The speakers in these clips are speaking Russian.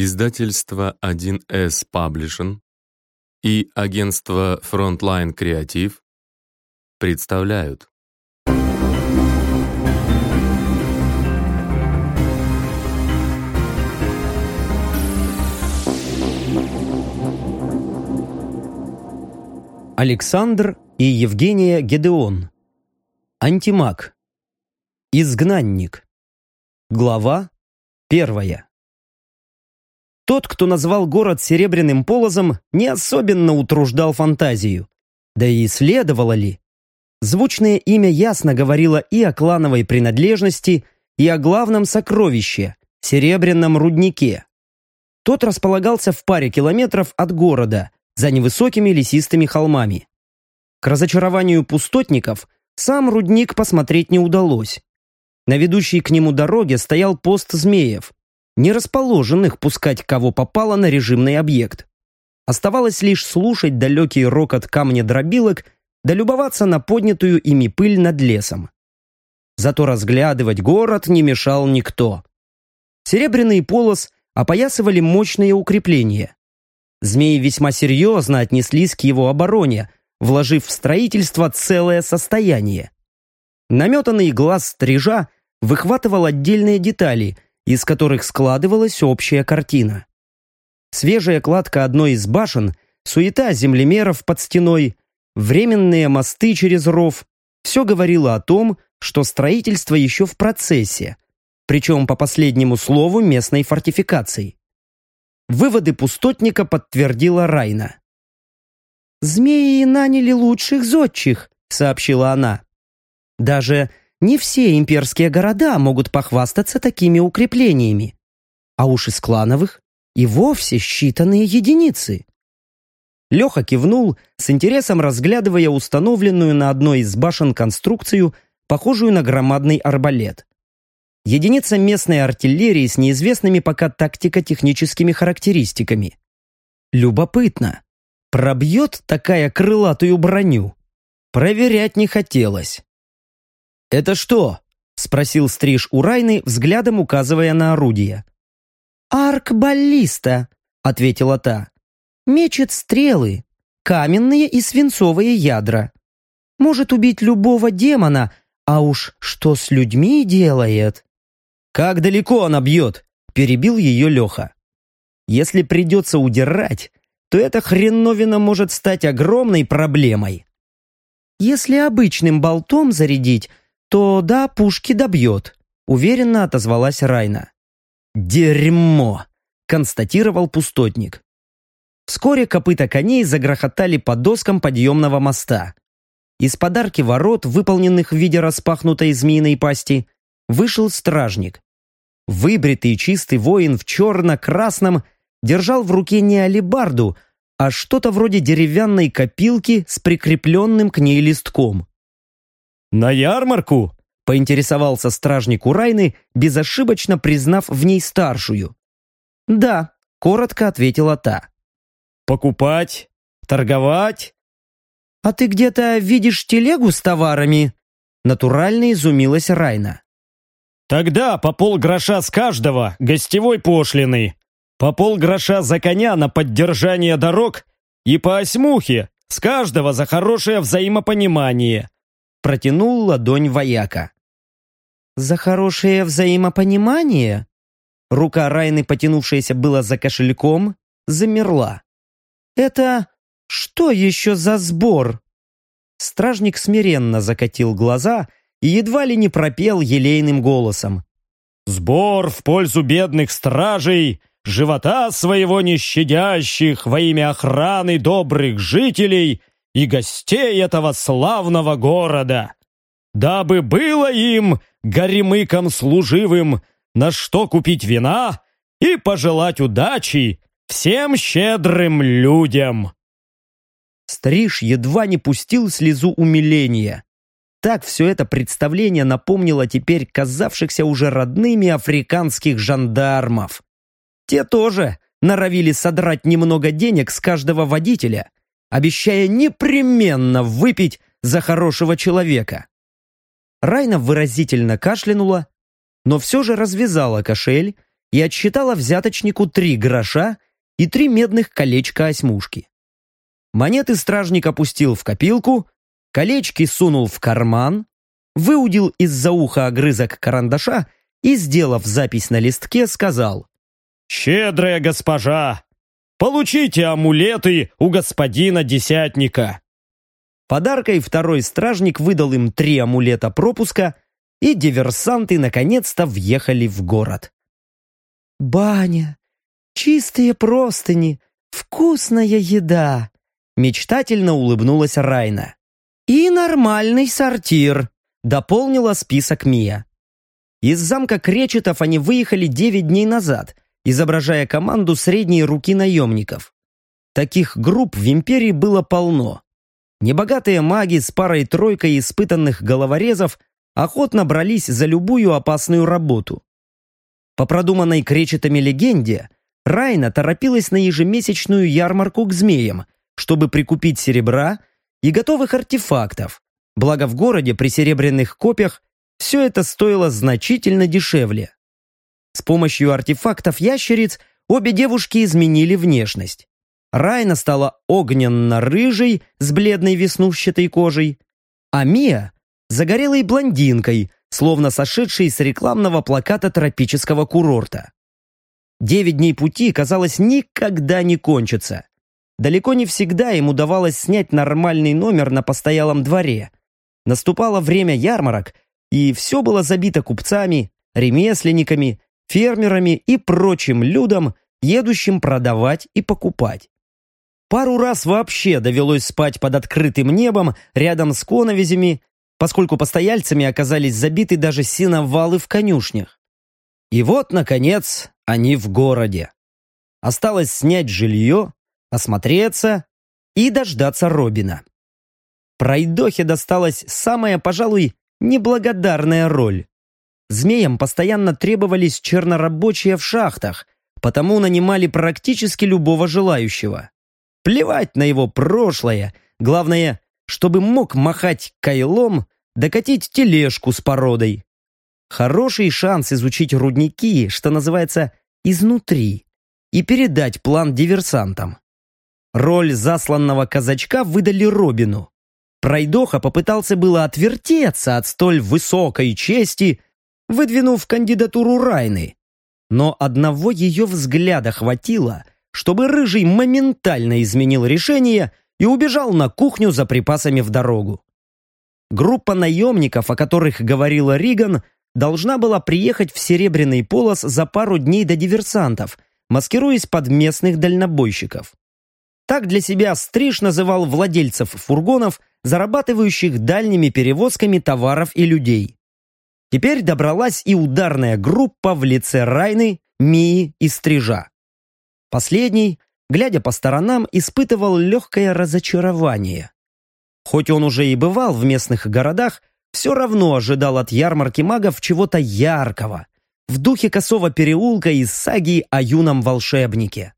Издательство 1С Publishing и агентство Frontline Creative представляют. Александр и Евгения Гедеон. Антимаг. Изгнанник. Глава первая тот, кто назвал город Серебряным Полозом, не особенно утруждал фантазию. Да и следовало ли? Звучное имя ясно говорило и о клановой принадлежности, и о главном сокровище – Серебряном руднике. Тот располагался в паре километров от города, за невысокими лесистыми холмами. К разочарованию пустотников сам рудник посмотреть не удалось. На ведущей к нему дороге стоял пост змеев, не расположенных пускать кого попало на режимный объект. Оставалось лишь слушать далекий рокот камня дробилок да любоваться на поднятую ими пыль над лесом. Зато разглядывать город не мешал никто. Серебряный полос опоясывали мощные укрепления. Змеи весьма серьезно отнеслись к его обороне, вложив в строительство целое состояние. Наметанный глаз стрижа выхватывал отдельные детали – из которых складывалась общая картина. Свежая кладка одной из башен, суета землемеров под стеной, временные мосты через ров – все говорило о том, что строительство еще в процессе, причем по последнему слову местной фортификации. Выводы пустотника подтвердила Райна. «Змеи наняли лучших зодчих», — сообщила она. «Даже не все имперские города могут похвастаться такими укреплениями. А уж из клановых и вовсе считанные единицы. Леха кивнул, с интересом разглядывая установленную на одной из башен конструкцию, похожую на громадный арбалет. Единица местной артиллерии с неизвестными пока тактико-техническими характеристиками. Любопытно, пробьет такая крылатую броню? Проверять не хотелось. «Это что?» — спросил Стриж у Райны, взглядом указывая на орудие. «Арк-баллиста», — ответила та. «Мечет стрелы, каменные и свинцовые ядра. Может убить любого демона, а уж что с людьми делает?» «Как далеко она бьет?» — перебил ее Леха. «Если придется удирать, то эта хреновина может стать огромной проблемой». «Если обычным болтом зарядить, то да, пушки добьет», — уверенно отозвалась Райна. «Дерьмо!» — констатировал пустотник. Вскоре копыта коней загрохотали по доскам подъемного моста. Из подарки ворот, выполненных в виде распахнутой змеиной пасти, вышел стражник. Выбритый чистый воин в черно-красном держал в руке не алебарду, а что-то вроде деревянной копилки с прикрепленным к ней листком. «На ярмарку?» — поинтересовался стражник Урайны, безошибочно признав в ней старшую. «Да», — коротко ответила та. «Покупать? Торговать?» «А ты где-то видишь телегу с товарами?» Натурально изумилась Райна. «Тогда по полгроша с каждого гостевой пошлины, по полгроша за коня на поддержание дорог и по осьмухе с каждого за хорошее взаимопонимание протянул ладонь вояка. «За хорошее взаимопонимание?» Рука Райны, потянувшаяся было за кошельком, замерла. «Это что еще за сбор?» Стражник смиренно закатил глаза и едва ли не пропел елейным голосом. «Сбор в пользу бедных стражей, живота своего нещадящих во имя охраны добрых жителей и гостей этого славного города, дабы было им, горемыкам служивым, на что купить вина и пожелать удачи всем щедрым людям. Стриж едва не пустил слезу умиления. Так все это представление напомнило теперь казавшихся уже родными африканских жандармов. Те тоже норовили содрать немного денег с каждого водителя обещая непременно выпить за хорошего человека. Райна выразительно кашлянула, но все же развязала кошель и отсчитала взяточнику три гроша и три медных колечка-осьмушки. Монеты стражник опустил в копилку, колечки сунул в карман, выудил из-за уха огрызок карандаша и, сделав запись на листке, сказал «Щедрая госпожа, получите амулеты у господина Десятника». Подаркой второй стражник выдал им три амулета пропуска, и диверсанты наконец-то въехали в город. «Баня, чистые простыни, вкусная еда!» Мечтательно улыбнулась Райна. «И нормальный сортир», — дополнила список Мия. Из замка Кречетов они выехали девять дней назад, изображая команду средней руки наемников. Таких групп в Империи было полно. Небогатые маги с парой-тройкой испытанных головорезов охотно брались за любую опасную работу. По продуманной кречетами легенде, Райна торопилась на ежемесячную ярмарку к змеям, чтобы прикупить серебра и готовых артефактов, благо в городе при серебряных копьях все это стоило значительно дешевле. С помощью артефактов ящериц обе девушки изменили внешность. Райна стала огненно-рыжей с бледной веснушчатой кожей, а Мия – загорелой блондинкой, словно сошедшей с рекламного плаката тропического курорта. Девять дней пути, казалось, никогда не кончатся. Далеко не всегда им удавалось снять нормальный номер на постоялом дворе. Наступало время ярмарок, и все было забито купцами, ремесленниками, фермерами и прочим людом, едущим продавать и покупать. Пару раз вообще довелось спать под открытым небом рядом с коновизями, поскольку постояльцами оказались забиты даже сеновалы в конюшнях. И вот, наконец, они в городе. Осталось снять жилье, осмотреться и дождаться Робина. Пройдохе досталась самая, пожалуй, неблагодарная роль. Змеям постоянно требовались чернорабочие в шахтах, потому нанимали практически любого желающего. Плевать на его прошлое, главное, чтобы мог махать кайлом, докатить тележку с породой. Хороший шанс изучить рудники, что называется, изнутри, и передать план диверсантам. Роль засланного казачка выдали Робину. Пройдоха попытался было отвертеться от столь высокой чести, выдвинув кандидатуру Райны. Но одного ее взгляда хватило, чтобы Рыжий моментально изменил решение и убежал на кухню за припасами в дорогу. Группа наемников, о которых говорила Риган, должна была приехать в Серебряный полос за пару дней до диверсантов, маскируясь под местных дальнобойщиков. Так для себя Стриж называл владельцев фургонов, зарабатывающих дальними перевозками товаров и людей. Теперь добралась и ударная группа в лице Райны, Мии и Стрижа. Последний, глядя по сторонам, испытывал легкое разочарование. Хоть он уже и бывал в местных городах, все равно ожидал от ярмарки магов чего-то яркого, в духе косого переулка из саги о юном волшебнике.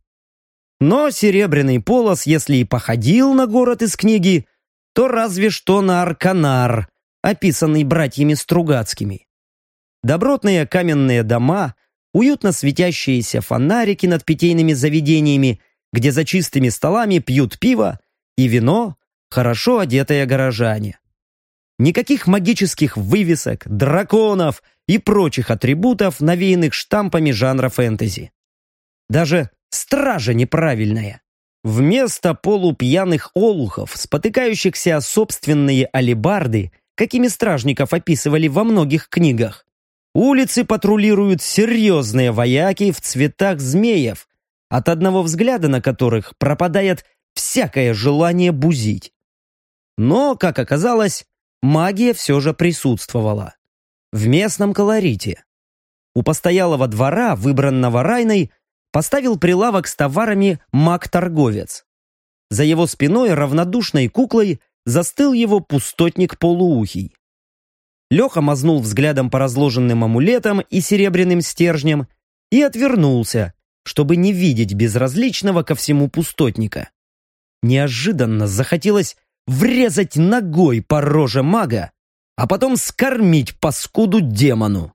Но Серебряный Полос, если и походил на город из книги, то разве что на Арканар, описанный братьями Стругацкими. Добротные каменные дома, уютно светящиеся фонарики над питейными заведениями, где за чистыми столами пьют пиво и вино, хорошо одетые горожане. Никаких магических вывесок, драконов и прочих атрибутов, навеянных штампами жанра фэнтези. Даже стража неправильная. Вместо полупьяных олухов, спотыкающихся о собственные алебарды, какими стражников описывали во многих книгах, улицы патрулируют серьезные вояки в цветах змеев, от одного взгляда на которых пропадает всякое желание бузить. Но, как оказалось, магия все же присутствовала. В местном колорите. У постоялого двора, выбранного Райной, поставил прилавок с товарами маг-торговец. За его спиной равнодушной куклой застыл его пустотник полуухий. Леха мазнул взглядом по разложенным амулетам и серебряным стержням и отвернулся, чтобы не видеть безразличного ко всему пустотника. Неожиданно захотелось врезать ногой по роже мага, а потом скормить паскуду демону.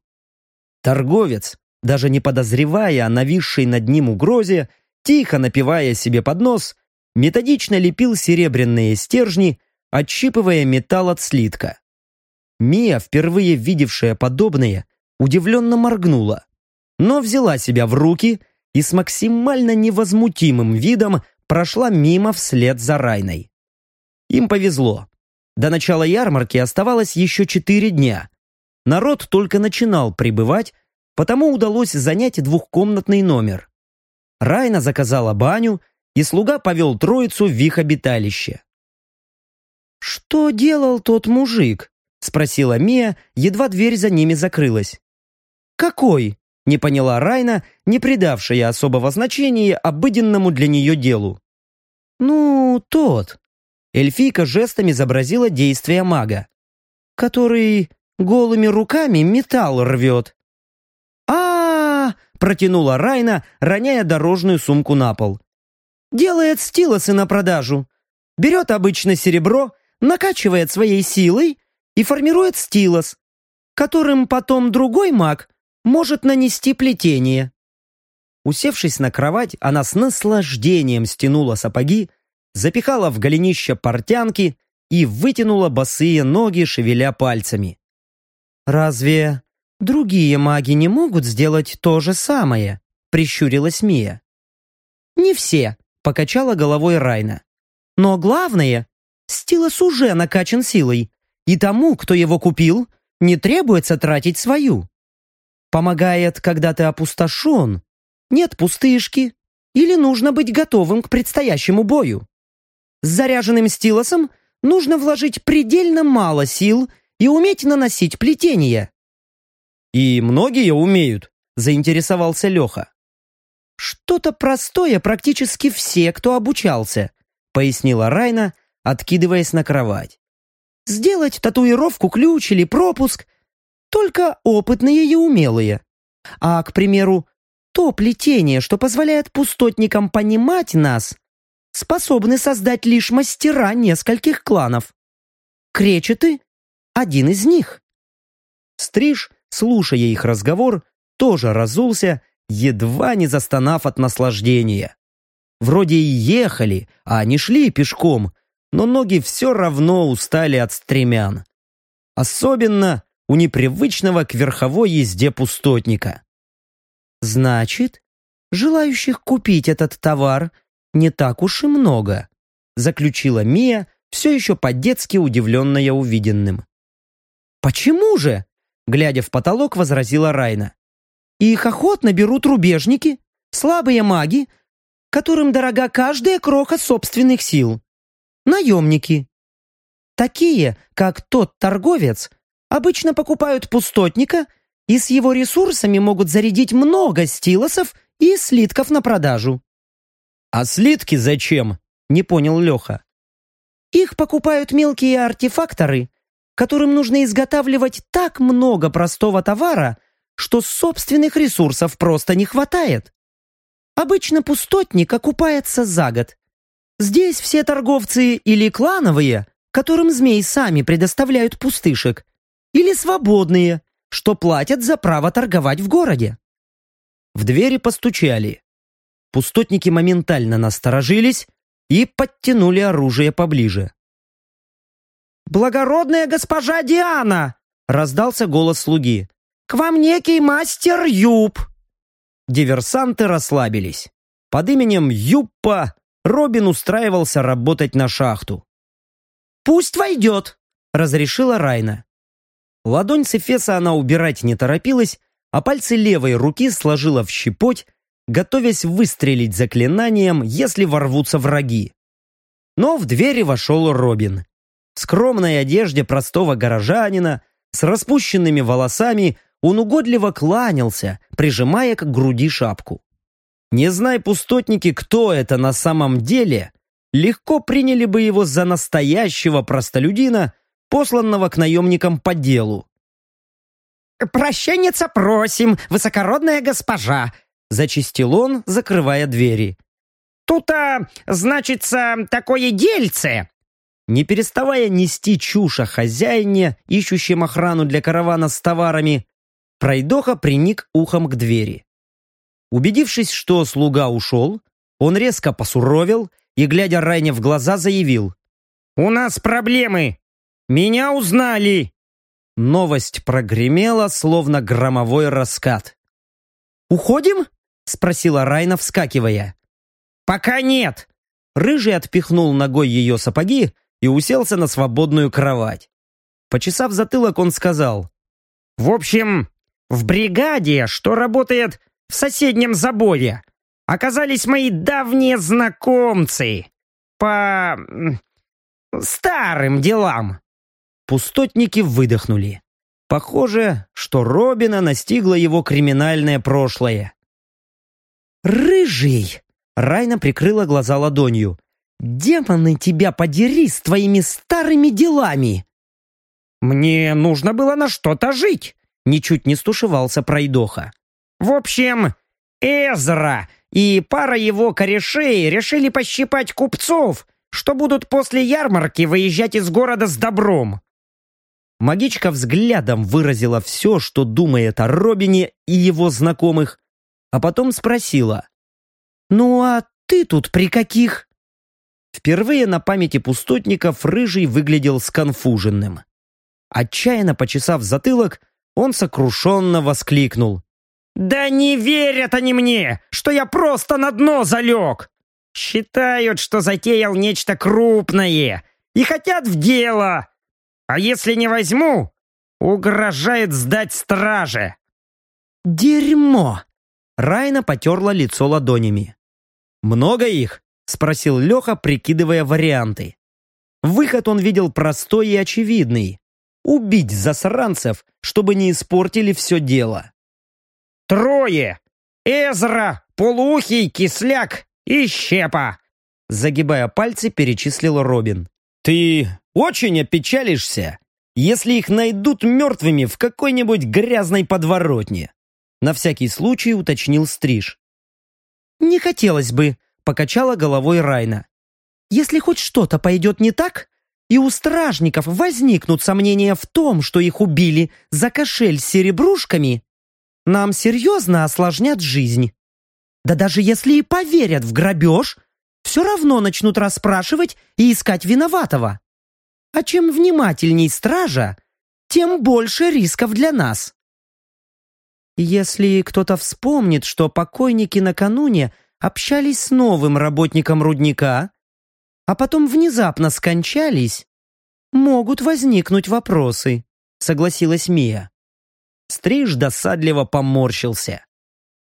Торговец, даже не подозревая о нависшей над ним угрозе, тихо напивая себе под нос, методично лепил серебряные стержни, отщипывая металл от слитка. Мия, впервые видевшая подобное, удивленно моргнула, но взяла себя в руки и с максимально невозмутимым видом прошла мимо вслед за Райной. Им повезло. До начала ярмарки оставалось еще четыре дня. Народ только начинал прибывать, потому удалось занять двухкомнатный номер. Райна заказала баню, и слуга повел троицу в их обиталище. «Что делал тот мужик?» — спросила Мия, едва дверь за ними закрылась. «Какой?» — не поняла Райна, не придавшая особого значения обыденному для нее делу. «Ну, тот». Эльфийка жестами изобразила действия мага. «Который голыми руками металл рвет». А, -а, -а, протянула Райна, роняя дорожную сумку на пол. «Делает стилосы на продажу. Берет обычно серебро, накачивает своей силой и формирует стилос, которым потом другой маг может нанести плетение. Усевшись на кровать, она с наслаждением стянула сапоги, запихала в голенище портянки и вытянула босые ноги, шевеля пальцами. «Разве другие маги не могут сделать то же самое?» — прищурилась Мия. «Не все», — покачала головой Райна. «Но главное, стилос уже накачан силой, и тому, кто его купил, не требуется тратить свою. Помогает, когда ты опустошен, нет пустышки или нужно быть готовым к предстоящему бою. С заряженным стилосом нужно вложить предельно мало сил и уметь наносить плетение. «И многие умеют», — заинтересовался Леха. «Что-то простое практически все, кто обучался», — пояснила Райна, откидываясь на кровать. «Сделать татуировку, ключ или пропуск только опытные и умелые. А, к примеру, то плетение, что позволяет пустотникам понимать нас, способны создать лишь мастера нескольких кланов. Кречеты — один из них. Стриж, слушая их разговор, тоже разулся, едва не застонав от наслаждения. Вроде и ехали, а не шли пешком, но ноги все равно устали от стремян. Особенно у непривычного к верховой езде пустотника. Значит, желающих купить этот товар не так уж и много, заключила Мия, все еще по-детски удивленная увиденным. «Почему же?» — глядя в потолок, возразила Райна. «Их охотно берут рубежники, слабые маги, которым дорога каждая кроха собственных сил, наемники. Такие, как тот торговец, обычно покупают пустотника и с его ресурсами могут зарядить много стилосов и слитков на продажу. «А слитки зачем?» — не понял Леха. «Их покупают мелкие артефакторы, которым нужно изготавливать так много простого товара, что собственных ресурсов просто не хватает. Обычно пустотник окупается за год. Здесь все торговцы или клановые, которым змей сами предоставляют пустышек, или свободные, что платят за право торговать в городе. В двери постучали. Пустотники моментально насторожились и подтянули оружие поближе. «Благородная госпожа Диана!» — раздался голос слуги. «К вам некий мастер Юб!» Диверсанты расслабились. Под именем Юппа Робин устраивался работать на шахту. «Пусть войдет!» — разрешила Райна. Ладонь с Эфеса она убирать не торопилась, а пальцы левой руки сложила в щепоть, готовясь выстрелить заклинанием, если ворвутся враги. Но в двери вошел Робин. В скромной одежде простого горожанина, с распущенными волосами, он угодливо кланялся, прижимая к груди шапку. Не зная пустотники, кто это на самом деле, легко приняли бы его за настоящего простолюдина, посланного к наемникам по делу. «Прощенница просим, высокородная госпожа!» зачистил он, закрывая двери. «Тут-то, значится, такое дельце!» Не переставая нести чушь о хозяине, ищущем охрану для каравана с товарами, Пройдоха приник ухом к двери. Убедившись, что слуга ушел, он резко посуровил и, глядя Райне в глаза, заявил. «У нас проблемы! Меня узнали!» Новость прогремела, словно громовой раскат. «Уходим?» — спросила Райна, вскакивая. «Пока нет!» Рыжий отпихнул ногой ее сапоги и уселся на свободную кровать. Почесав затылок, он сказал. «В общем, в бригаде, что работает в соседнем заборе, оказались мои давние знакомцы по старым делам. Пустотники выдохнули. Похоже, что Робина настигло его криминальное прошлое. «Рыжий!» — Райна прикрыла глаза ладонью. «Демоны тебя подери с твоими старыми делами!» «Мне нужно было на что-то жить!» Ничуть не стушевался пройдоха. «В общем, Эзра и пара его корешей решили пощипать купцов, что будут после ярмарки выезжать из города с добром. Магичка взглядом выразила все, что думает о Робине и его знакомых, а потом спросила. «Ну а ты тут при каких?» Впервые на памяти пустотников Рыжий выглядел сконфуженным. Отчаянно почесав затылок, он сокрушенно воскликнул. «Да не верят они мне, что я просто на дно залег! Считают, что затеял нечто крупное и хотят в дело, а если не возьму, угрожает сдать страже. Дерьмо! Райна потерла лицо ладонями. «Много их?» — спросил Леха, прикидывая варианты. Выход он видел простой и очевидный. Убить засранцев, чтобы не испортили все дело. «Трое! Эзра, Полухий, Кисляк и Щепа!» Загибая пальцы, перечислил Робин. «Ты очень опечалишься, если их найдут мертвыми в какой-нибудь грязной подворотне», на всякий случай уточнил Стриж. «Не хотелось бы», — покачала головой Райна. «Если хоть что-то пойдет не так, и у стражников возникнут сомнения в том, что их убили за кошель с серебрушками, нам серьезно осложнят жизнь. Да даже если и поверят в грабеж, все равно начнут расспрашивать и искать виноватого. А чем внимательней стража, тем больше рисков для нас. Если кто-то вспомнит, что покойники накануне общались с новым работником рудника, а потом внезапно скончались, могут возникнуть вопросы, согласилась Мия. Стриж досадливо поморщился.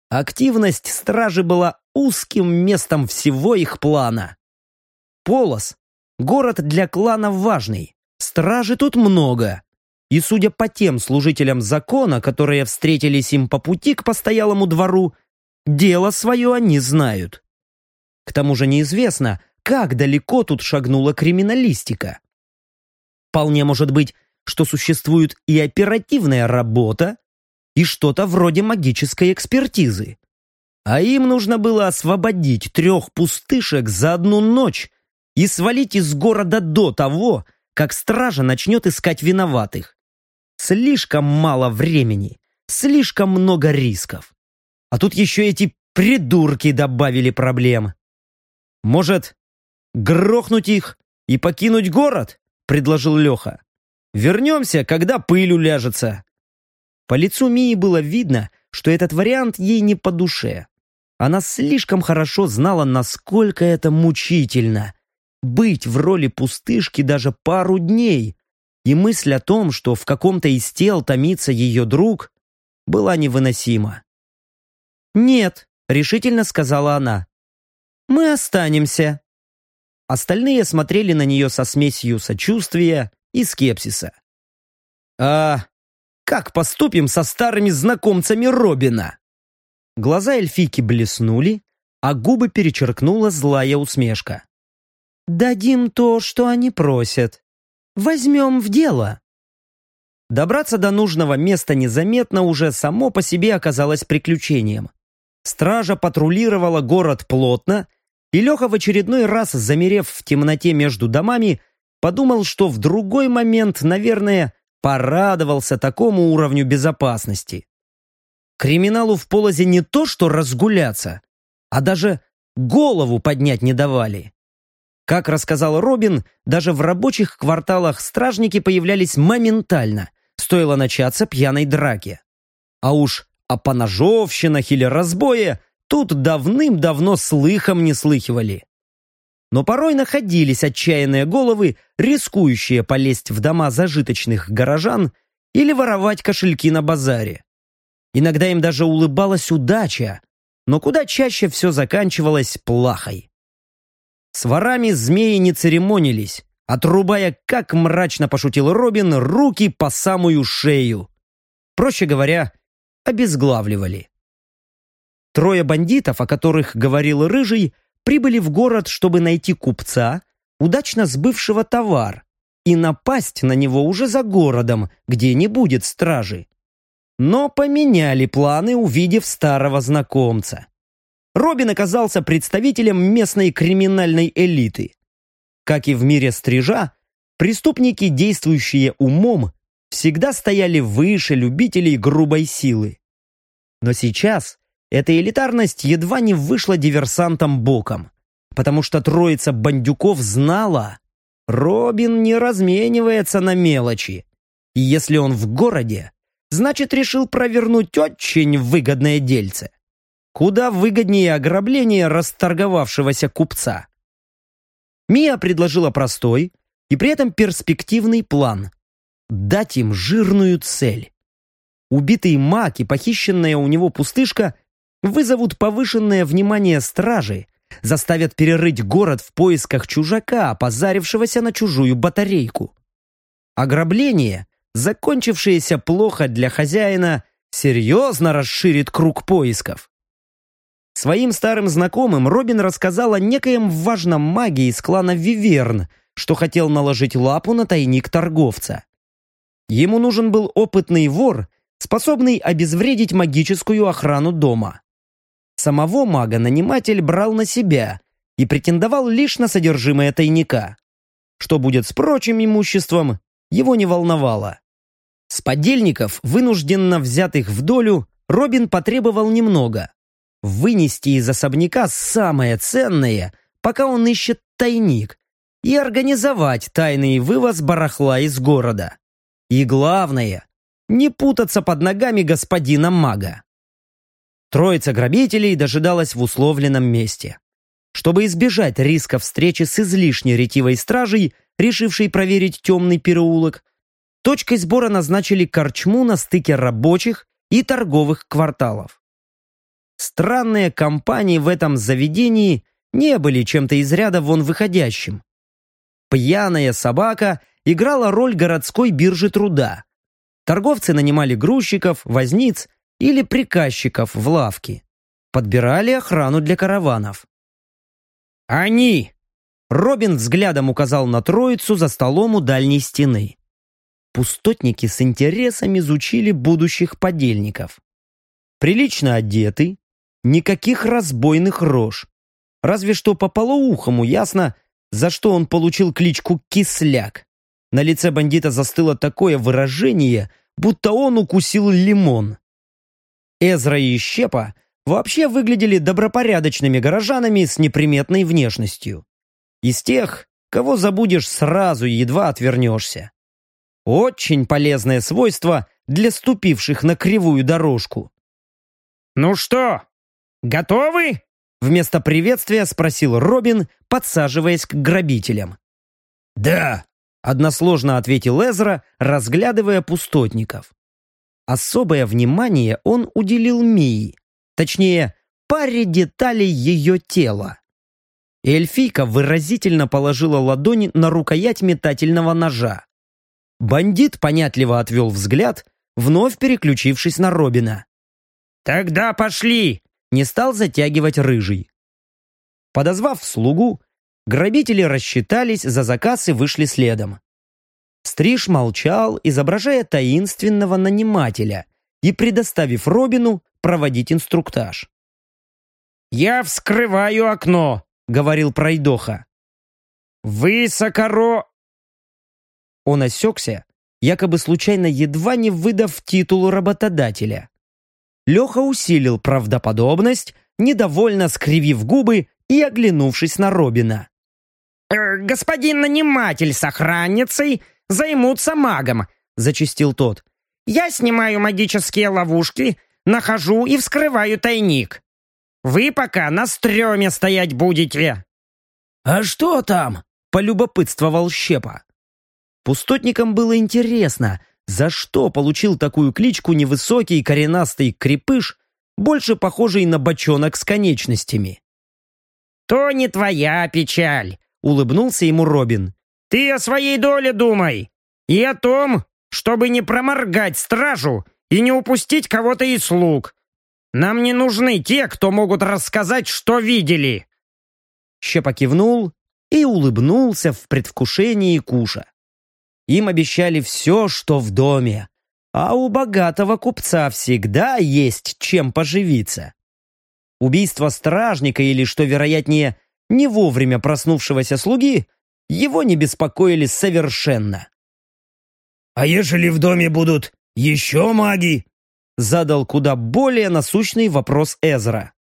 Активность стражи была узким местом всего их плана. Полос — город для кланов важный, стражи тут много. И судя по тем служителям закона, которые встретились им по пути к постоялому двору, дело свое они знают. К тому же неизвестно, как далеко тут шагнула криминалистика. Вполне может быть, что существует и оперативная работа, и что-то вроде магической экспертизы. А им нужно было освободить трех пустышек за одну ночь и свалить из города до того, как стража начнет искать виноватых. Слишком мало времени, слишком много рисков. А тут еще эти придурки добавили проблем. Может, грохнуть их и покинуть город? Предложил Леха. Вернемся, когда пыль уляжется. По лицу Мии было видно, что этот вариант ей не по душе. Она слишком хорошо знала, насколько это мучительно. Быть в роли пустышки даже пару дней. И мысль о том, что в каком-то из тел томится ее друг, была невыносима. «Нет», — решительно сказала она. «Мы останемся». Остальные смотрели на нее со смесью сочувствия и скепсиса. «А как поступим со старыми знакомцами Робина?» Глаза эльфийки блеснули, а губы перечеркнула злая усмешка. «Дадим то, что они просят. Возьмем в дело». Добраться до нужного места незаметно уже само по себе оказалось приключением. Стража патрулировала город плотно, и Леха в очередной раз, замерев в темноте между домами, подумал, что в другой момент, наверное, порадовался такому уровню безопасности. Криминалу в полозе не то что разгуляться, а даже голову поднять не давали. Как рассказал Робин, даже в рабочих кварталах стражники появлялись моментально, стоило начаться пьяной драки. А уж о поножовщинах или разбое тут давным-давно слыхом не слыхивали. Но порой находились отчаянные головы, рискующие полезть в дома зажиточных горожан или воровать кошельки на базаре. Иногда им даже улыбалась удача, но куда чаще все заканчивалось плахой. С ворами змеи не церемонились, отрубая, как мрачно пошутил Робин, руки по самую шею. Проще говоря, обезглавливали. Трое бандитов, о которых говорил Рыжий, прибыли в город, чтобы найти купца, удачно сбывшего товар, и напасть на него уже за городом, где не будет стражи. Но поменяли планы, увидев старого знакомца. Робин оказался представителем местной криминальной элиты. Как и в мире стрижа, преступники, действующие умом, всегда стояли выше любителей грубой силы. Но сейчас эта элитарность едва не вышла диверсантам боком, потому что троица бандюков знала, Робин не разменивается на мелочи. И если он в городе, значит решил провернуть очень выгодное дельце. Куда выгоднее ограбление расторговавшегося купца. Мия предложила простой и при этом перспективный план – дать им жирную цель. Убитый маг и похищенная у него пустышка вызовут повышенное внимание стражи, заставят перерыть город в поисках чужака, позарившегося на чужую батарейку. Ограбление, закончившееся плохо для хозяина, серьезно расширит круг поисков. Своим старым знакомым Робин рассказал о некоем важном маге из клана Виверн, что хотел наложить лапу на тайник торговца. Ему нужен был опытный вор, способный обезвредить магическую охрану дома. Самого мага-наниматель брал на себя и претендовал лишь на содержимое тайника. Что будет с прочим имуществом, его не волновало. С подельников, вынужденно взятых в долю, Робин потребовал немного вынести из особняка самое ценное, пока он ищет тайник, и организовать тайный вывоз барахла из города. И главное, не путаться под ногами господина мага. Троица грабителей дожидалась в условленном месте. Чтобы избежать риска встречи с излишне ретивой стражей, решившей проверить темный переулок, точкой сбора назначили корчму на стыке рабочих и торговых кварталов. Странные компании в этом заведении не были чем-то из ряда вон выходящим. Пьяная собака играла роль городской биржи труда. Торговцы нанимали грузчиков, возниц или приказчиков в лавке. Подбирали охрану для караванов. «Они!» Робин взглядом указал на троицу за столом у дальней стены. Пустотники с интересом изучили будущих подельников. Прилично одетый, Никаких разбойных рож. Разве что по полоухому ясно, за что он получил кличку «Кисляк». На лице бандита застыло такое выражение, будто он укусил лимон. Эзра и Щепа вообще выглядели добропорядочными горожанами с неприметной внешностью. Из тех, кого забудешь сразу, едва отвернешься. Очень полезное свойство для ступивших на кривую дорожку. «Ну что, «Готовы?» Вместо приветствия спросил Робин, подсаживаясь к грабителям. «Да», — односложно ответил Эзра, разглядывая пустотников. Особое внимание он уделил Мии, точнее, паре деталей ее тела. Эльфийка выразительно положила ладонь на рукоять метательного ножа. Бандит понятливо отвел взгляд, вновь переключившись на Робина. «Тогда пошли!» не стал затягивать рыжий. Подозвав слугу, грабители рассчитались за заказ и вышли следом. Стриж молчал, изображая таинственного нанимателя и предоставив Робину проводить инструктаж. «Я вскрываю окно», — говорил пройдоха. «Вы, Сокоро...» Он осекся, якобы случайно едва не выдав титул работодателя. Леха усилил правдоподобность, недовольно скривив губы и оглянувшись на Робина. «Э, «Господин наниматель с охранницей займутся магом», — зачистил тот. «Я снимаю магические ловушки, нахожу и вскрываю тайник. Вы пока на стреме стоять будете». «А что там?» — полюбопытствовал Щепа. Пустотникам было интересно, за что получил такую кличку невысокий коренастый крепыш, больше похожий на бочонок с конечностями. «То не твоя печаль», — улыбнулся ему Робин. «Ты о своей доле думай и о том, чтобы не проморгать стражу и не упустить кого-то из слуг. Нам не нужны те, кто могут рассказать, что видели». Щепа кивнул и улыбнулся в предвкушении куша. Им обещали все, что в доме, а у богатого купца всегда есть чем поживиться. Убийство стражника или, что вероятнее, не вовремя проснувшегося слуги его не беспокоили совершенно. «А ежели в доме будут еще маги?» задал куда более насущный вопрос Эзра.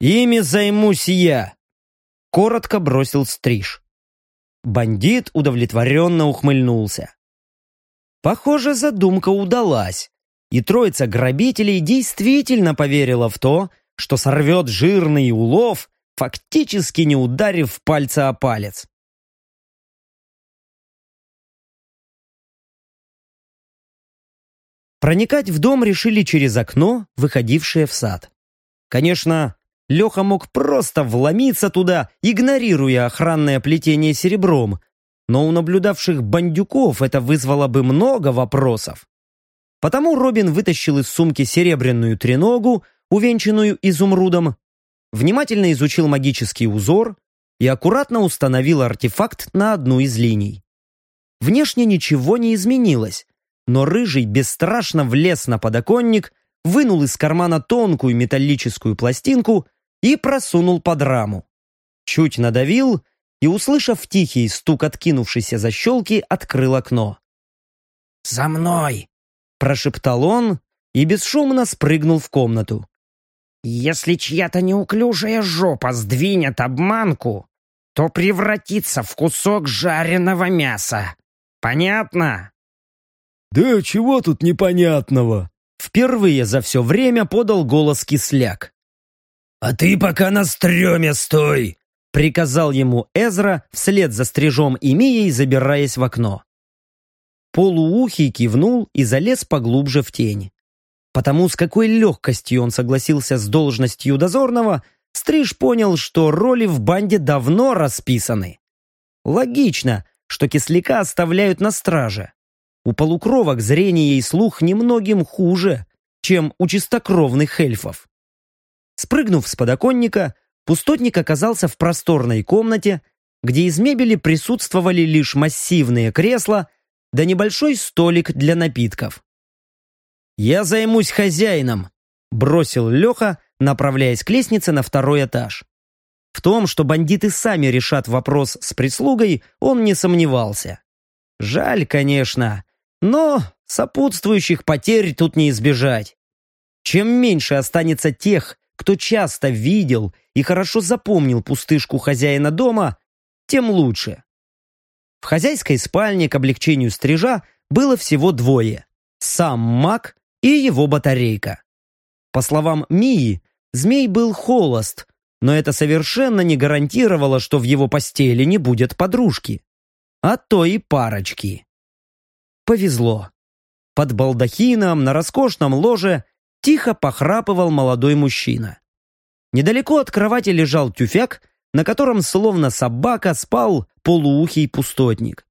«Ими займусь я», — коротко бросил Стриж. Бандит удовлетворенно ухмыльнулся. Похоже, задумка удалась, и троица грабителей действительно поверила в то, что сорвет жирный улов, фактически не ударив пальца о палец. Проникать в дом решили через окно, выходившее в сад. Конечно, Леха мог просто вломиться туда, игнорируя охранное плетение серебром, но у наблюдавших бандюков это вызвало бы много вопросов. Потому Робин вытащил из сумки серебряную треногу, увенчанную изумрудом, внимательно изучил магический узор и аккуратно установил артефакт на одну из линий. Внешне ничего не изменилось, но Рыжий бесстрашно влез на подоконник, вынул из кармана тонкую металлическую пластинку и просунул под раму. Чуть надавил и, услышав тихий стук откинувшейся защелки, открыл окно. «За мной!» – прошептал он и бесшумно спрыгнул в комнату. «Если чья-то неуклюжая жопа сдвинет обманку, то превратится в кусок жареного мяса. Понятно?» «Да чего тут непонятного?» Впервые за все время подал голос кисляк. «А ты пока на стреме стой!» приказал ему Эзра вслед за стрижом и Мией, забираясь в окно. Полуухий кивнул и залез поглубже в тень. Потому с какой легкостью он согласился с должностью дозорного, Стриж понял, что роли в банде давно расписаны. Логично, что кисляка оставляют на страже. У полукровок зрение и слух немногим хуже, чем у чистокровных эльфов. Спрыгнув с подоконника, пустотник оказался в просторной комнате, где из мебели присутствовали лишь массивные кресла да небольшой столик для напитков. «Я займусь хозяином», — бросил Леха, направляясь к лестнице на второй этаж. В том, что бандиты сами решат вопрос с прислугой, он не сомневался. Жаль, конечно, но сопутствующих потерь тут не избежать. Чем меньше останется тех, кто часто видел и хорошо запомнил пустышку хозяина дома, тем лучше. В хозяйской спальне к облегчению стрижа было всего двое. Сам маг и его батарейка. По словам Мии, змей был холост, но это совершенно не гарантировало, что в его постели не будет подружки. А то и парочки повезло. Под балдахином на роскошном ложе тихо похрапывал молодой мужчина. Недалеко от кровати лежал тюфяк, на котором словно собака спал полуухий пустотник.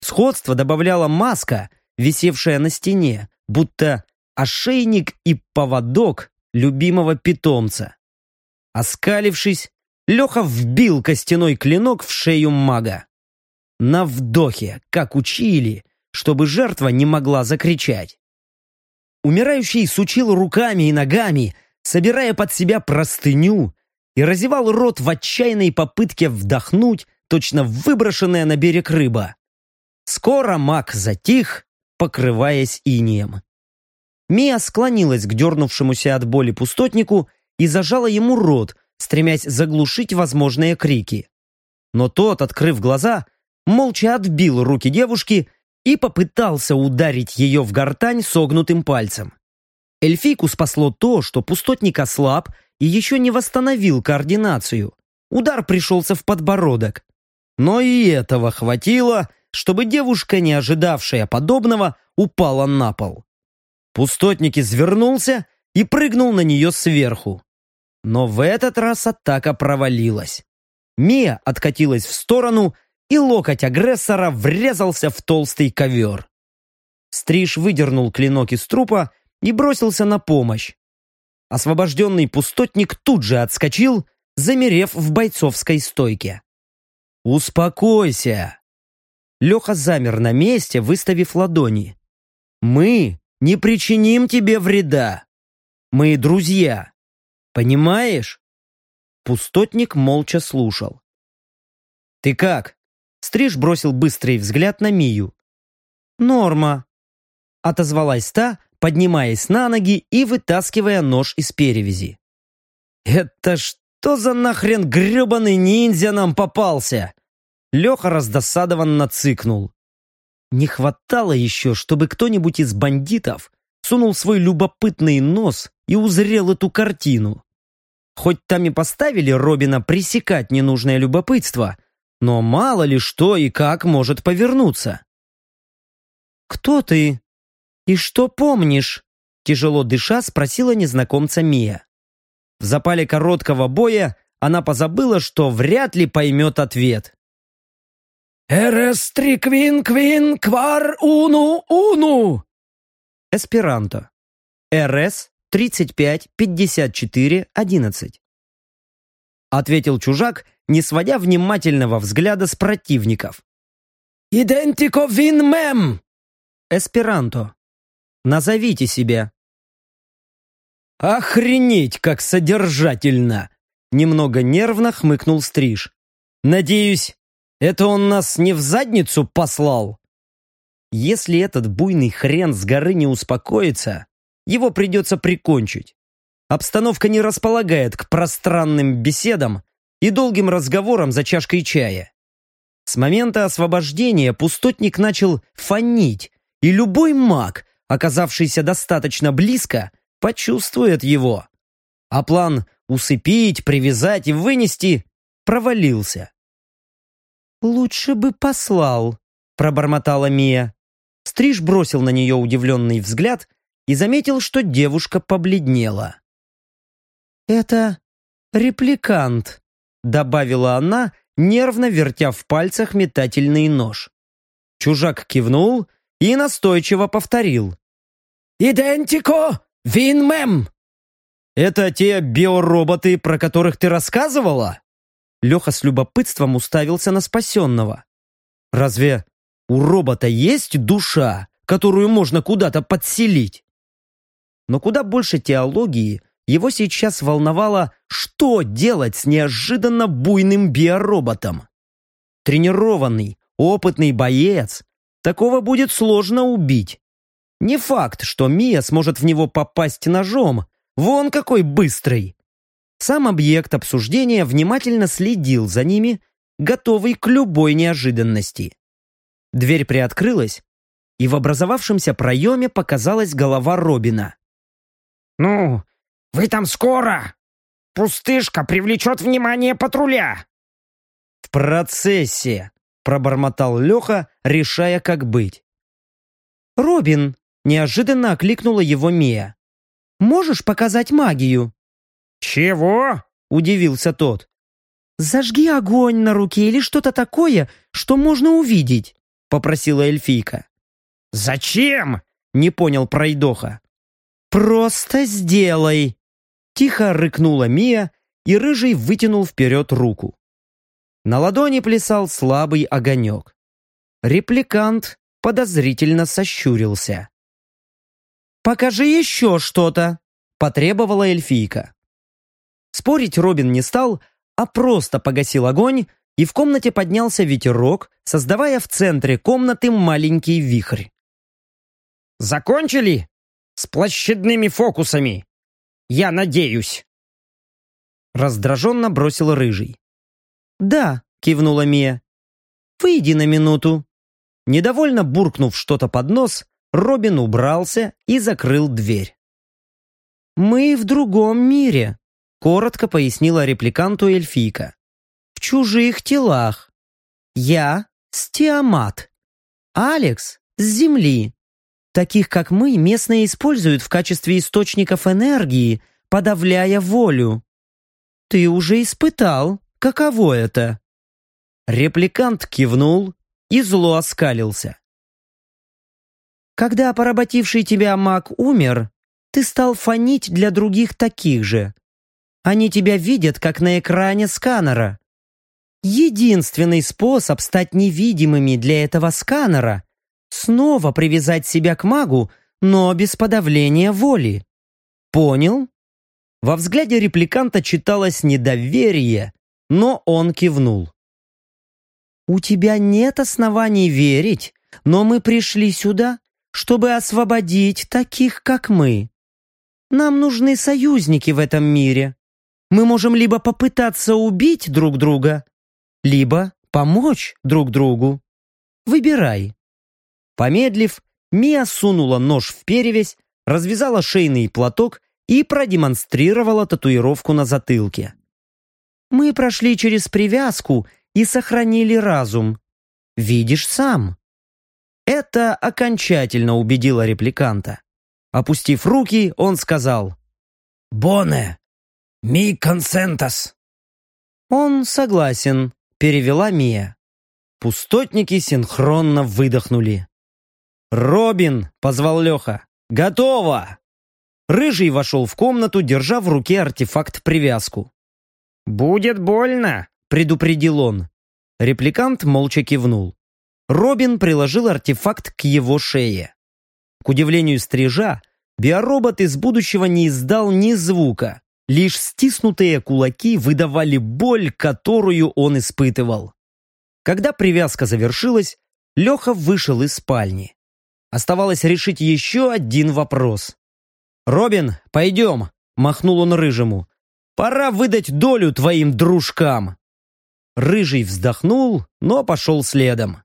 Сходство добавляла маска, висевшая на стене, будто ошейник и поводок любимого питомца. Оскалившись, Леха вбил костяной клинок в шею мага. На вдохе, как учили, чтобы жертва не могла закричать. Умирающий сучил руками и ногами, собирая под себя простыню, и разевал рот в отчаянной попытке вдохнуть точно выброшенная на берег рыба. Скоро маг затих, покрываясь инием. Мия склонилась к дернувшемуся от боли пустотнику и зажала ему рот, стремясь заглушить возможные крики. Но тот, открыв глаза, молча отбил руки девушки и попытался ударить ее в гортань согнутым пальцем. Эльфийку спасло то, что пустотник ослаб и еще не восстановил координацию. Удар пришелся в подбородок. Но и этого хватило, чтобы девушка, не ожидавшая подобного, упала на пол. Пустотник извернулся и прыгнул на нее сверху. Но в этот раз атака провалилась. Мия откатилась в сторону, и локоть агрессора врезался в толстый ковер. Стриж выдернул клинок из трупа и бросился на помощь. Освобожденный пустотник тут же отскочил, замерев в бойцовской стойке. «Успокойся!» Леха замер на месте, выставив ладони. «Мы не причиним тебе вреда. Мы друзья. Понимаешь?» Пустотник молча слушал. «Ты как?» Стриж бросил быстрый взгляд на Мию. «Норма», — отозвалась та, поднимаясь на ноги и вытаскивая нож из перевязи. «Это что за нахрен гребаный ниндзя нам попался?» Леха раздосадованно цыкнул. Не хватало еще, чтобы кто-нибудь из бандитов сунул свой любопытный нос и узрел эту картину. Хоть там и поставили Робина пресекать ненужное любопытство, но мало ли что и как может повернуться. «Кто ты?» «И что помнишь?» Тяжело дыша спросила незнакомца Мия. В запале короткого боя она позабыла, что вряд ли поймет ответ. «Эрес три квин квин квар уну уну!» Эсперанто. РС 35 54 11. Ответил чужак, не сводя внимательного взгляда с противников. «Идентико вин мем!» Эсперанто. Назовите себя». «Охренеть, как содержательно!» Немного нервно хмыкнул Стриж. «Надеюсь, это он нас не в задницу послал?» Если этот буйный хрен с горы не успокоится, его придется прикончить. Обстановка не располагает к пространным беседам и долгим разговорам за чашкой чая. С момента освобождения пустотник начал фонить, и любой маг, оказавшийся достаточно близко, почувствует его. А план усыпить, привязать и вынести провалился. «Лучше бы послал», — пробормотала Мия. Стриж бросил на нее удивленный взгляд и заметил, что девушка побледнела. «Это репликант», — добавила она, нервно вертя в пальцах метательный нож. Чужак кивнул и настойчиво повторил. «Идентико винмем!» «Это те биороботы, про которых ты рассказывала?» Леха с любопытством уставился на спасенного. «Разве у робота есть душа, которую можно куда-то подселить?» Но куда больше теологии его сейчас волновало, что делать с неожиданно буйным биороботом. Тренированный, опытный боец, такого будет сложно убить. Не факт, что Мия сможет в него попасть ножом. Вон какой быстрый. Сам объект обсуждения внимательно следил за ними, готовый к любой неожиданности. Дверь приоткрылась, и в образовавшемся проеме показалась голова Робина. «Ну, вы там скоро! Пустышка привлечет внимание патруля!» «В процессе!» — пробормотал Леха, решая, как быть. «Робин!» Неожиданно окликнула его Мия. «Можешь показать магию?» «Чего?» – удивился тот. «Зажги огонь на руке или что-то такое, что можно увидеть», – попросила эльфийка. «Зачем?» – не понял пройдоха. «Просто сделай!» Тихо рыкнула Мия, и Рыжий вытянул вперед руку. На ладони плясал слабый огонек. Репликант подозрительно сощурился. «Покажи еще что-то!» – потребовала эльфийка. Спорить Робин не стал, а просто погасил огонь, и в комнате поднялся ветерок, создавая в центре комнаты маленький вихрь. «Закончили?» – с площадными фокусами. Я надеюсь. Раздраженно бросил рыжий. «Да», — кивнула Мия. «Выйди на минуту». Недовольно буркнув что-то под нос, Робин убрался и закрыл дверь. «Мы в другом мире», — коротко пояснила репликанту эльфийка. «В чужих телах. Я — Стиамат. Алекс — с Земли. Таких, как мы, местные используют в качестве источников энергии, подавляя волю. Ты уже испытал, каково это?» Репликант кивнул и зло оскалился. «Когда поработивший тебя маг умер, ты стал фонить для других таких же. Они тебя видят, как на экране сканера. Единственный способ стать невидимыми для этого сканера — снова привязать себя к магу, но без подавления воли. Понял? Во взгляде репликанта читалось недоверие, но он кивнул. «У тебя нет оснований верить, но мы пришли сюда, чтобы освободить таких, как мы. Нам нужны союзники в этом мире. Мы можем либо попытаться убить друг друга, либо помочь друг другу. Выбирай. Помедлив, Мия сунула нож в перевязь, развязала шейный платок и продемонстрировала татуировку на затылке. Мы прошли через привязку и сохранили разум. Видишь сам. Это окончательно убедило репликанта. Опустив руки, он сказал «Боне, ми консентас». «Он согласен», — перевела Мия. Пустотники синхронно выдохнули. «Робин!» — позвал Леха. «Готово!» Рыжий вошел в комнату, держа в руке артефакт-привязку. «Будет больно», — предупредил он. Репликант молча кивнул. Робин приложил артефакт к его шее. К удивлению стрижа, биоробот из будущего не издал ни звука. Лишь стиснутые кулаки выдавали боль, которую он испытывал. Когда привязка завершилась, Леха вышел из спальни. Оставалось решить еще один вопрос. «Робин, пойдем!» — махнул он Рыжему. «Пора выдать долю твоим дружкам!» Рыжий вздохнул, но пошел следом.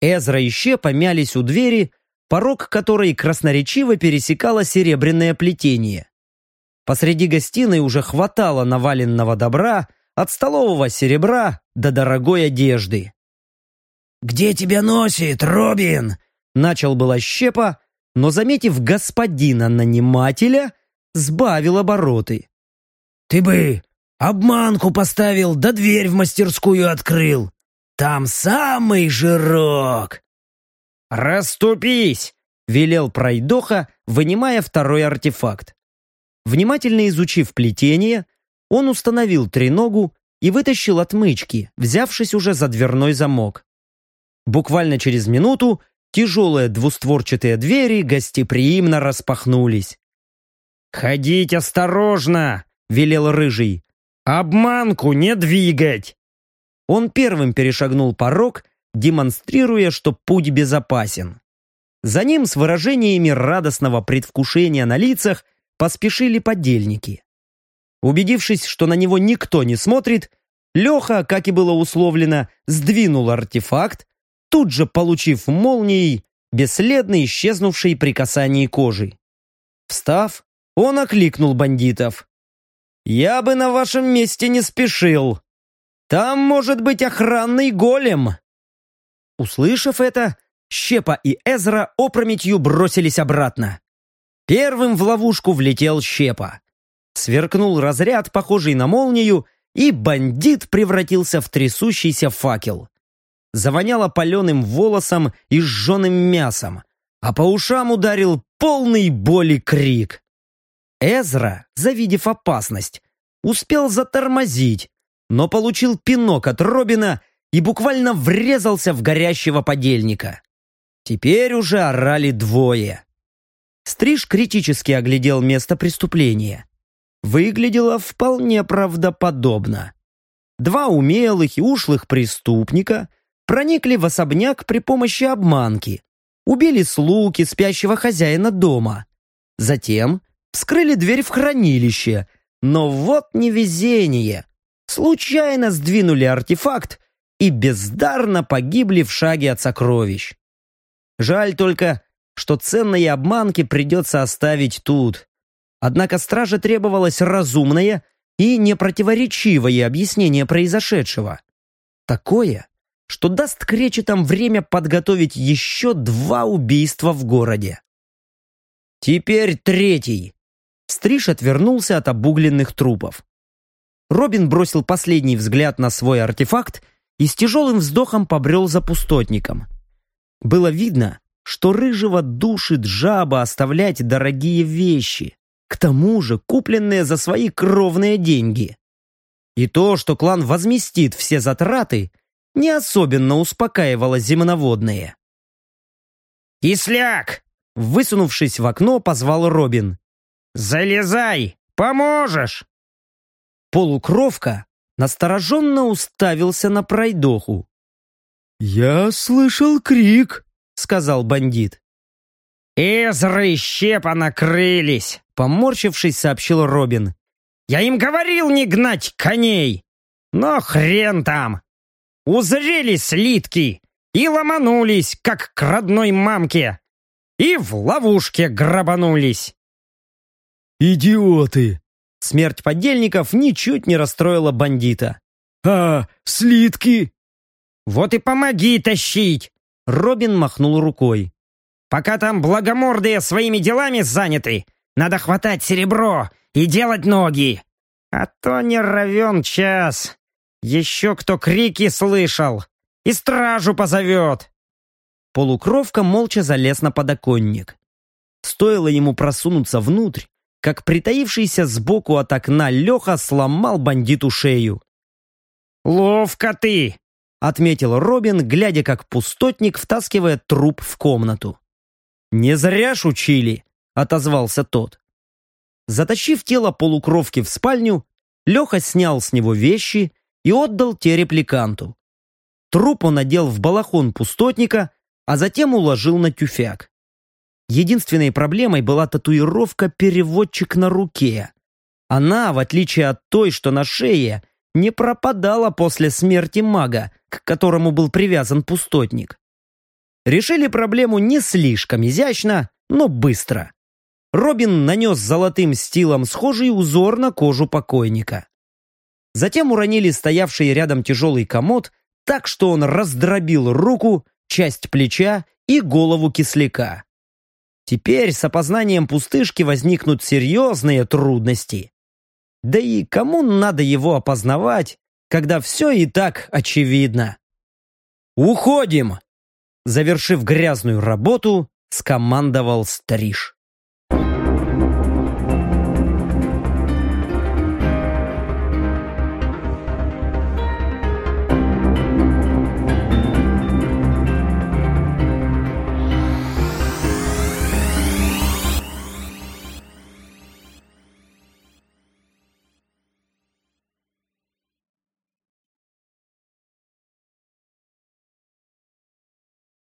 Эзра и Ще помялись у двери, порог которой красноречиво пересекало серебряное плетение. Посреди гостиной уже хватало наваленного добра, от столового серебра до дорогой одежды. «Где тебя носит, Робин?» Начал было щепа, но, заметив господина-нанимателя, сбавил обороты. «Ты бы обманку поставил, да дверь в мастерскую открыл. Там самый жирок!» «Раступись!» — велел пройдоха, вынимая второй артефакт. Внимательно изучив плетение, он установил треногу и вытащил отмычки, взявшись уже за дверной замок. Буквально через минуту тяжелые двустворчатые двери гостеприимно распахнулись. «Ходить осторожно!» — велел Рыжий. «Обманку не двигать!» Он первым перешагнул порог демонстрируя, что путь безопасен. За ним с выражениями радостного предвкушения на лицах поспешили подельники. Убедившись, что на него никто не смотрит, Леха, как и было условлено, сдвинул артефакт, тут же получив молнией, бесследно исчезнувший при касании кожи. Встав, он окликнул бандитов. «Я бы на вашем месте не спешил. Там может быть охранный голем». Услышав это, Щепа и Эзра опрометью бросились обратно. Первым в ловушку влетел Щепа. Сверкнул разряд, похожий на молнию, и бандит превратился в трясущийся факел. Завоняло паленым волосом и сжженным мясом, а по ушам ударил полный боли крик. Эзра, завидев опасность, успел затормозить, но получил пинок от Робина и буквально врезался в горящего подельника. Теперь уже орали двое. Стриж критически оглядел место преступления. Выглядело вполне правдоподобно. Два умелых и ушлых преступника проникли в особняк при помощи обманки, убили слуги спящего хозяина дома, Затем вскрыли дверь в хранилище, но вот невезение. Случайно сдвинули артефакт и бездарно погибли в шаге от сокровищ. Жаль только, что ценные обманки придется оставить тут. Однако страже требовалось разумное и непротиворечивое объяснение произошедшего. Такое, что даст кречетам время подготовить еще два убийства в городе. Теперь третий. Стриж отвернулся от обугленных трупов. Робин бросил последний взгляд на свой артефакт и с тяжелым вздохом побрел за пустотником. Было видно, что рыжего душит жаба оставлять дорогие вещи, к тому же купленные за свои кровные деньги. И то, что клан возместит все затраты, не особенно успокаивало земноводные. «Кисляк!» Высунувшись в окно, позвал Робин. «Залезай! Поможешь!» Полукровка настороженно уставился на пройдоху. «Я слышал крик», — сказал бандит. «Эзры и щепа накрылись!» — поморщившись, сообщил Робин. «Я им говорил не гнать коней! Но хрен там! Узрели слитки и ломанулись, как к родной мамке, и в ловушке грабанулись!» «Идиоты!» Смерть подельников ничуть не расстроила бандита. «А, слитки!» «Вот и помоги тащить!» Робин махнул рукой. «Пока там благомордые своими делами заняты, надо хватать серебро и делать ноги. А то не равен час. Еще кто крики слышал. И стражу позовет!» Полукровка молча залез на подоконник. Стоило ему просунуться внутрь, как притаившийся сбоку от окна Леха сломал бандиту шею. «Ловко ты!» — отметил Робин, глядя, как пустотник втаскивает труп в комнату. «Не зря шучили!» — отозвался тот. Затащив тело полукровки в спальню, Леха снял с него вещи и отдал те репликанту. Труп он надел в балахон пустотника, а затем уложил на тюфяк. Единственной проблемой была татуировка-переводчик на руке. Она, в отличие от той, что на шее, не пропадала после смерти мага, к которому был привязан пустотник. Решили проблему не слишком изящно, но быстро. Робин нанес золотым стилом схожий узор на кожу покойника. Затем уронили стоявший рядом тяжелый комод, так что он раздробил руку, часть плеча и голову кисляка. Теперь с опознанием пустышки возникнут серьезные трудности. Да и кому надо его опознавать, когда все и так очевидно? «Уходим!» Завершив грязную работу, скомандовал Стриж.